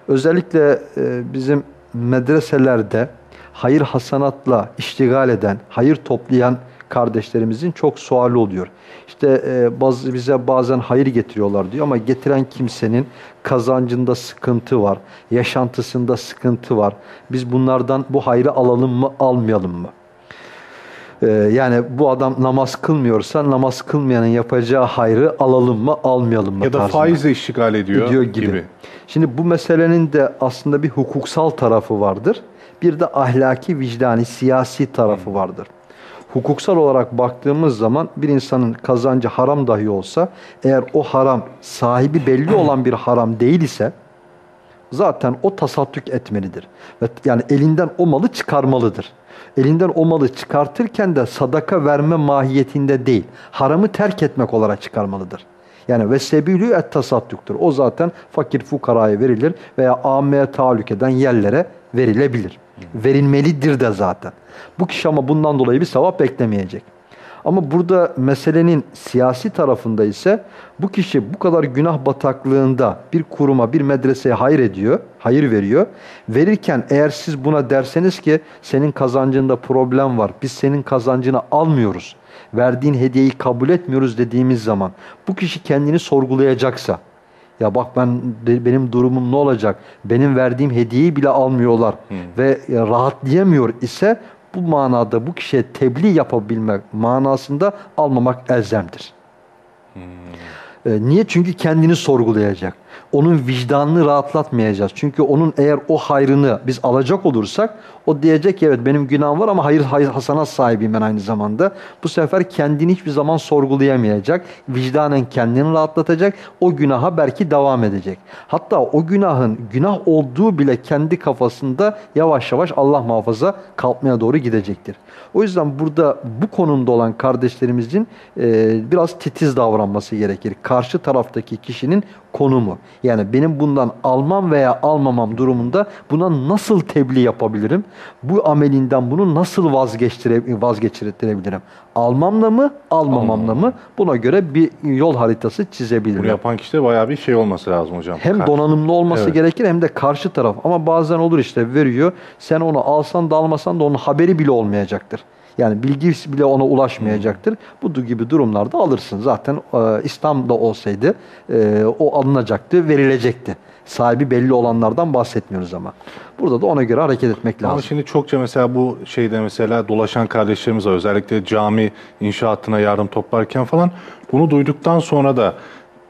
Özellikle e, bizim medreselerde hayır hasanatla iştigal eden, hayır toplayan kardeşlerimizin çok suali oluyor. İşte e, bazı bize bazen hayır getiriyorlar diyor ama getiren kimsenin kazancında sıkıntı var, yaşantısında sıkıntı var. Biz bunlardan bu hayrı alalım mı, almayalım mı? Ee, yani bu adam namaz kılmıyorsa namaz kılmayanın yapacağı hayrı alalım mı almayalım mı Ya da tarzında faizle iştigal ediyor, ediyor gibi. gibi. Şimdi bu meselenin de aslında bir hukuksal tarafı vardır. Bir de ahlaki, vicdani, siyasi tarafı vardır. Hukuksal olarak baktığımız zaman bir insanın kazancı haram dahi olsa eğer o haram sahibi belli olan bir haram değil ise zaten o tasaddük etmelidir. Ve yani elinden o malı çıkarmalıdır. Elinden o malı çıkartırken de sadaka verme mahiyetinde değil, haramı terk etmek olarak çıkarmalıdır. Yani ve sebilü et tasadduktur. O zaten fakir fukaraya verilir veya ammeye tahallük eden yerlere verilebilir. Verilmelidir de zaten. Bu kişi ama bundan dolayı bir sevap beklemeyecek. Ama burada meselenin siyasi tarafında ise bu kişi bu kadar günah bataklığında bir kuruma, bir medreseye hayır ediyor, hayır veriyor. Verirken eğer siz buna derseniz ki senin kazancında problem var, biz senin kazancını almıyoruz, verdiğin hediyeyi kabul etmiyoruz dediğimiz zaman bu kişi kendini sorgulayacaksa, ya bak ben benim durumum ne olacak? Benim verdiğim hediyeyi bile almıyorlar ve ya rahatlayamıyor ise bu manada bu kişiye tebliğ yapabilmek manasında almamak elzemdir. E, niye? Çünkü kendini sorgulayacak. Onun vicdanını rahatlatmayacağız. Çünkü onun eğer o hayrını biz alacak olursak o diyecek ki evet benim günahım var ama hayır, hayır hasanat sahibiyim ben aynı zamanda. Bu sefer kendini hiçbir zaman sorgulayamayacak. Vicdanen kendini rahatlatacak. O günaha belki devam edecek. Hatta o günahın günah olduğu bile kendi kafasında yavaş yavaş Allah muhafaza kalkmaya doğru gidecektir. O yüzden burada bu konumda olan kardeşlerimizin e, biraz titiz davranması gerekir. Karşı taraftaki kişinin konumu. Yani benim bundan almam veya almamam durumunda buna nasıl tebliğ yapabilirim? Bu amelinden bunu nasıl vazgeçtire, vazgeçirebilirim? Almamla mı, almamamla mı? Buna göre bir yol haritası çizebilirim. Bunu yapan kişide bayağı bir şey olması lazım hocam. Hem Karşı- donanımlı olması Evet. gerekir hem de karşı taraf. Ama bazen olur işte veriyor. Sen onu alsan da almasan da onun haberi bile olmayacaktır. Yani bilgisi bile ona ulaşmayacaktır. Bu gibi durumlarda alırsın. Zaten e, İslam'da olsaydı e, o alınacaktı, verilecekti. Sahibi belli olanlardan bahsetmiyoruz ama. Burada da ona göre hareket etmek Ama lazım. şimdi çokça mesela bu şeyde mesela dolaşan kardeşlerimiz var. Özellikle cami inşaatına yardım toplarken falan. Bunu duyduktan sonra da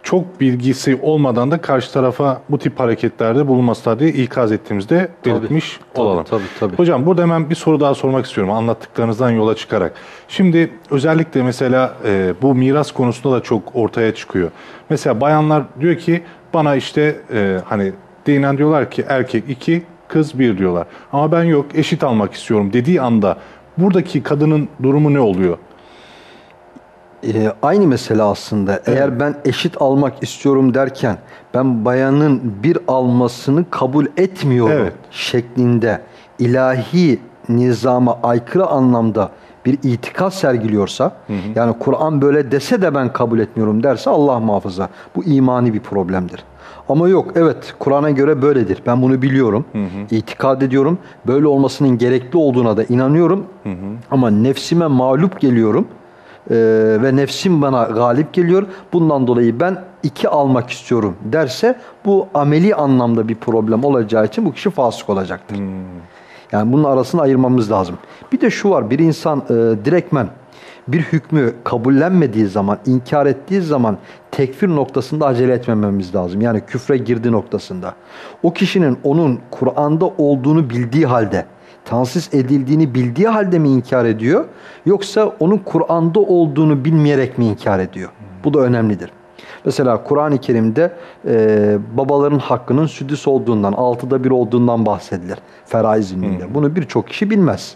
çok bilgisi olmadan da karşı tarafa bu tip hareketlerde bulunmasınlar diye ikaz ettiğimizde belirtmiş Tabii, olalım. tabii, tabii. Hocam burada hemen bir soru daha sormak istiyorum anlattıklarınızdan yola çıkarak. Şimdi özellikle mesela e, bu miras konusunda da çok ortaya çıkıyor. Mesela bayanlar diyor ki bana işte e, hani dinen diyorlar ki erkek iki kız bir diyorlar. Ama ben yok eşit almak istiyorum dediği anda buradaki kadının durumu ne oluyor? Ee, aynı mesele aslında. Eğer ben eşit almak istiyorum derken ben bayanın bir almasını kabul etmiyorum Evet. şeklinde ilahi nizama aykırı anlamda bir itikat sergiliyorsa yani Kur'an böyle dese de ben kabul etmiyorum derse Allah muhafaza bu imani bir problemdir. Ama yok evet Kur'an'a göre böyledir. Ben bunu biliyorum. itikad ediyorum. Böyle olmasının gerekli olduğuna da inanıyorum. Ama nefsime mağlup geliyorum. Ee, ve nefsim bana galip geliyor. Bundan dolayı ben iki almak istiyorum derse bu ameli anlamda bir problem olacağı için bu kişi fasık olacaktır. Yani bunun arasını ayırmamız lazım. Bir de şu var bir insan e, direktmen bir hükmü kabullenmediği zaman, inkar ettiği zaman tekfir noktasında acele etmememiz lazım. Yani küfre girdi noktasında. O kişinin onun Kur'an'da olduğunu bildiği halde, tansis edildiğini bildiği halde mi inkar ediyor? Yoksa onun Kur'an'da olduğunu bilmeyerek mi inkar ediyor? Bu da önemlidir. Mesela Kur'an-ı Kerim'de e, babaların hakkının südüs olduğundan, altıda bir olduğundan bahsedilir. Feraiz ilminde. Bunu birçok kişi bilmez.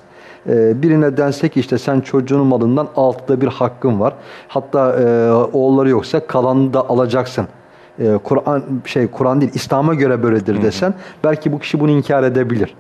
E, birine dense ki işte sen çocuğunun malından altıda bir hakkın var. Hatta e, oğulları yoksa kalanını da alacaksın. E, Kur'an şey Kur'an değil İslam'a göre böyledir desen belki bu kişi bunu inkar edebilir.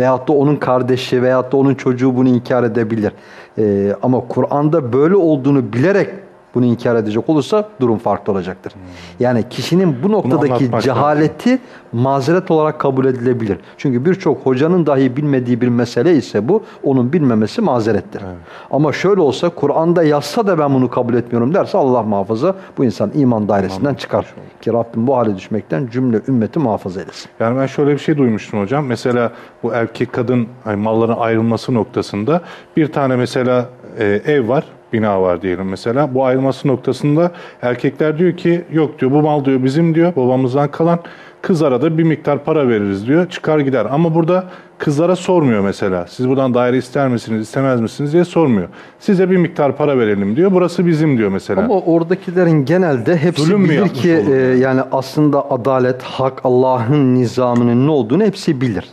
Veyahut da onun kardeşi veyahut da onun çocuğu bunu inkar edebilir. Ee, ama Kur'an'da böyle olduğunu bilerek bunu inkar edecek olursa durum farklı olacaktır. Yani kişinin bu noktadaki cehaleti mazeret olarak kabul edilebilir. Çünkü birçok hocanın dahi bilmediği bir mesele ise bu, onun bilmemesi mazerettir. Ama şöyle olsa Kur'an'da yazsa da ben bunu kabul etmiyorum derse Allah muhafaza bu insan iman dairesinden çıkar. Ki Rabbim bu hale düşmekten cümle ümmeti muhafaza eylesin. Yani ben şöyle bir şey duymuştum hocam. Mesela bu erkek kadın hani malların ayrılması noktasında bir tane mesela e, ev var, bina var diyelim mesela. Bu ayrılması noktasında erkekler diyor ki yok diyor bu mal diyor bizim diyor babamızdan kalan. Kızlara da bir miktar para veririz diyor. Çıkar gider. Ama burada kızlara sormuyor mesela. Siz buradan daire ister misiniz, istemez misiniz diye sormuyor. Size bir miktar para verelim diyor. Burası bizim diyor mesela. Ama oradakilerin genelde hepsi Zulüm bilir ki e, yani aslında adalet, hak, Allah'ın nizamının ne olduğunu hepsi bilir.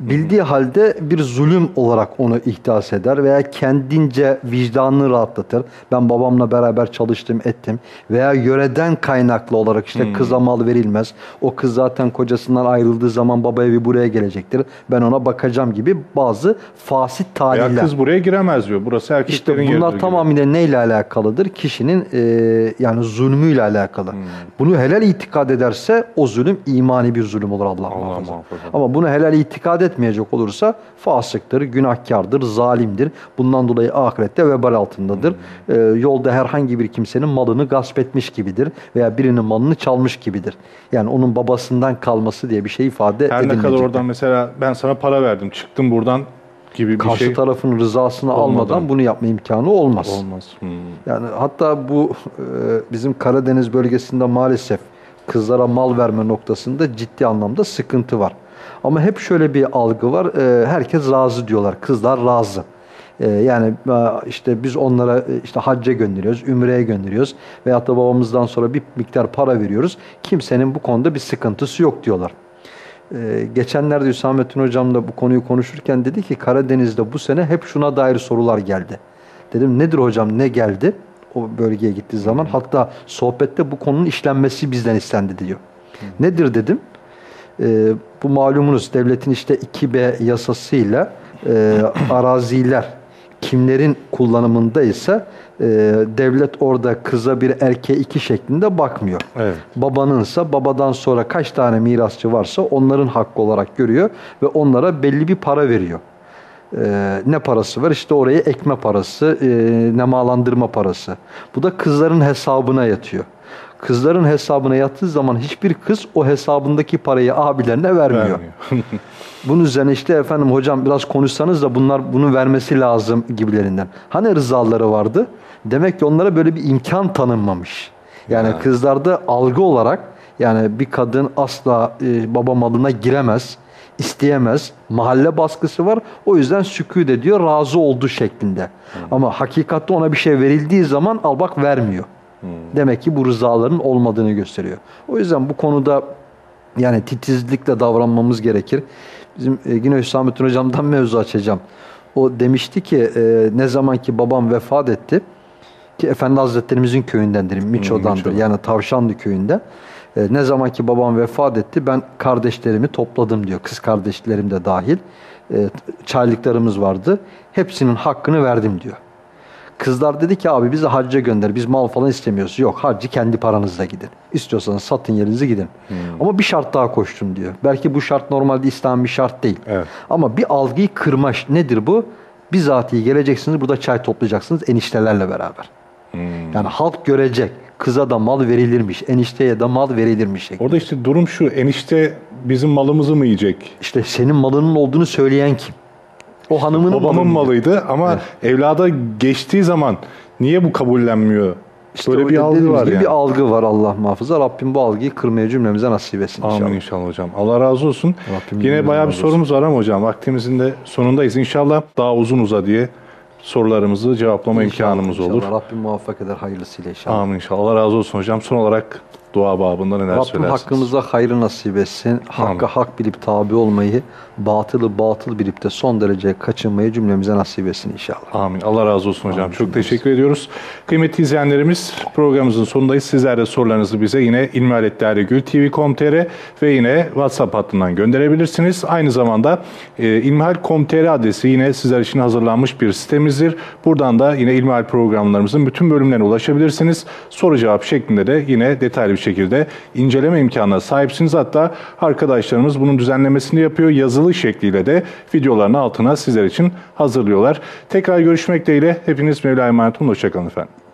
Bildiği halde bir zulüm olarak onu ihdas eder veya kendince vicdanını rahatlatır. Ben babamla beraber çalıştım, ettim. Veya yöreden kaynaklı olarak işte kıza mal verilmez. O kız zaten kocasından ayrıldığı zaman baba evi buraya gelecektir. Ben ona bakacağım gibi bazı fasit taliller. Veya kız buraya giremez diyor. Burası erkeklerin İşte bunlar gibi. tamamıyla neyle alakalıdır? Kişinin e, yani zulmüyle alakalı. Hmm. Bunu helal itikad ederse o zulüm imani bir zulüm olur Allah, Allah muhafaza. Ama bunu helal itikad etmeyecek olursa fasıktır, günahkardır, zalimdir. Bundan dolayı ahirette vebal altındadır. E, yolda herhangi bir kimsenin malını gasp etmiş gibidir veya birinin malını çalmış gibidir. Yani onun babasından kalması diye bir şey ifade Her ne kadar oradan mesela ben sana para verdim, çıktım buradan gibi bir Karşı şey tarafın rızasını olmadan. almadan bunu yapma imkanı olmaz. olmaz. Hmm. Yani hatta bu e, bizim Karadeniz bölgesinde maalesef kızlara mal verme noktasında ciddi anlamda sıkıntı var. Ama hep şöyle bir algı var. e, herkes razı diyorlar. Kızlar razı. E, yani e, işte biz onlara e, işte hacca gönderiyoruz, ümreye gönderiyoruz veyahut da babamızdan sonra bir miktar para veriyoruz. Kimsenin bu konuda bir sıkıntısı yok diyorlar. Ee, geçenlerde Hüsamettin Hocam'la bu konuyu konuşurken dedi ki Karadeniz'de bu sene hep şuna dair sorular geldi. Dedim nedir hocam ne geldi? O bölgeye gittiği zaman hatta sohbette bu konunun işlenmesi bizden istendi diyor. Nedir dedim. Ee, bu malumunuz devletin işte 2B yasasıyla e, araziler kimlerin kullanımında ise e, devlet orada kıza bir erkeğe iki şeklinde bakmıyor. Evet. Babanınsa babadan sonra kaç tane mirasçı varsa onların hakkı olarak görüyor ve onlara belli bir para veriyor. Ee, ne parası var? İşte oraya ekme parası, e, nemalandırma parası. Bu da kızların hesabına yatıyor. Kızların hesabına yattığı zaman hiçbir kız o hesabındaki parayı abilerine vermiyor. Vermiyor. Bunun üzerine işte efendim hocam biraz konuşsanız da bunlar bunu vermesi lazım gibilerinden. Hani rızaları vardı? Demek ki onlara böyle bir imkan tanınmamış. Yani Ya. kızlarda algı olarak yani bir kadın asla e, baba malına giremez, isteyemez. Mahalle baskısı var. O yüzden sükût ediyor, razı oldu şeklinde. Ama hakikatte ona bir şey verildiği zaman al bak vermiyor. Demek ki bu rızaların olmadığını gösteriyor. O yüzden bu konuda yani titizlikle davranmamız gerekir. Bizim e, yine Hüsamettin Hocam'dan mevzu açacağım. O demişti ki e, ne zaman ki babam vefat etti ki Efendi Hazretlerimizin köyündendir, Miço'dandır. Miço'dan. Yani Tavşanlı köyünde. E, ne zaman ki babam vefat etti ben kardeşlerimi topladım diyor. Kız kardeşlerim de dahil. E, çaylıklarımız vardı. Hepsinin hakkını verdim diyor. Kızlar dedi ki abi bizi hacca gönder. Biz mal falan istemiyoruz. Yok hacı kendi paranızla gidin. İstiyorsanız satın yerinizi gidin. Hmm. Ama bir şart daha koştum diyor. Belki bu şart normalde İslam bir şart değil. Evet. Ama bir algıyı kırma nedir bu? Bizatihi geleceksiniz burada çay toplayacaksınız eniştelerle beraber. Hmm. Yani halk görecek. Kıza da mal verilirmiş. Enişteye de mal verilirmiş. şeklinde. Orada işte durum şu. Enişte bizim malımızı mı yiyecek? İşte senin malının olduğunu söyleyen kim? O hanımının Babamın malı mı? malıydı ama evlada geçtiği zaman niye bu kabullenmiyor? İşte Böyle bir algı var yani. Bir algı var Allah muhafaza. Rabbim bu algıyı kırmaya cümlemize nasip etsin inşallah. Amin inşallah hocam. Allah razı olsun. Rabbim Yine bayağı bir olsun. sorumuz var ama hocam vaktimizin de sonundayız. İnşallah daha uzun uza diye sorularımızı cevaplama İnşallah, imkanımız inşallah. olur. Rabbim muvaffak eder hayırlısıyla inşallah. Amin inşallah. Allah razı olsun hocam. Son olarak dua babında neler Rabbim söylersiniz? hakkımızda hayrı nasip etsin. Hakka Amin. hak bilip tabi olmayı, batılı batıl bilip de son derece kaçınmayı cümlemize nasip etsin inşallah. Amin. Allah razı olsun hocam. Amin. Çok teşekkür ediyoruz. Kıymetli izleyenlerimiz programımızın sonundayız. Sizler de sorularınızı bize yine ilmihaletlergül.tv.com.tr ve yine WhatsApp hattından gönderebilirsiniz. Aynı zamanda e, ilmihal.com.tr adresi yine sizler için hazırlanmış bir sitemizdir. Buradan da yine İlmihal programlarımızın bütün bölümlerine ulaşabilirsiniz. Soru cevap şeklinde de yine detaylı bir şekilde inceleme imkanına sahipsiniz. Hatta arkadaşlarımız bunun düzenlemesini yapıyor. Yazılı şekliyle de videoların altına sizler için hazırlıyorlar. Tekrar görüşmek dileğiyle. Hepiniz Mevla emanet olun. Hoşçakalın efendim.